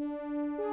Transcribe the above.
Música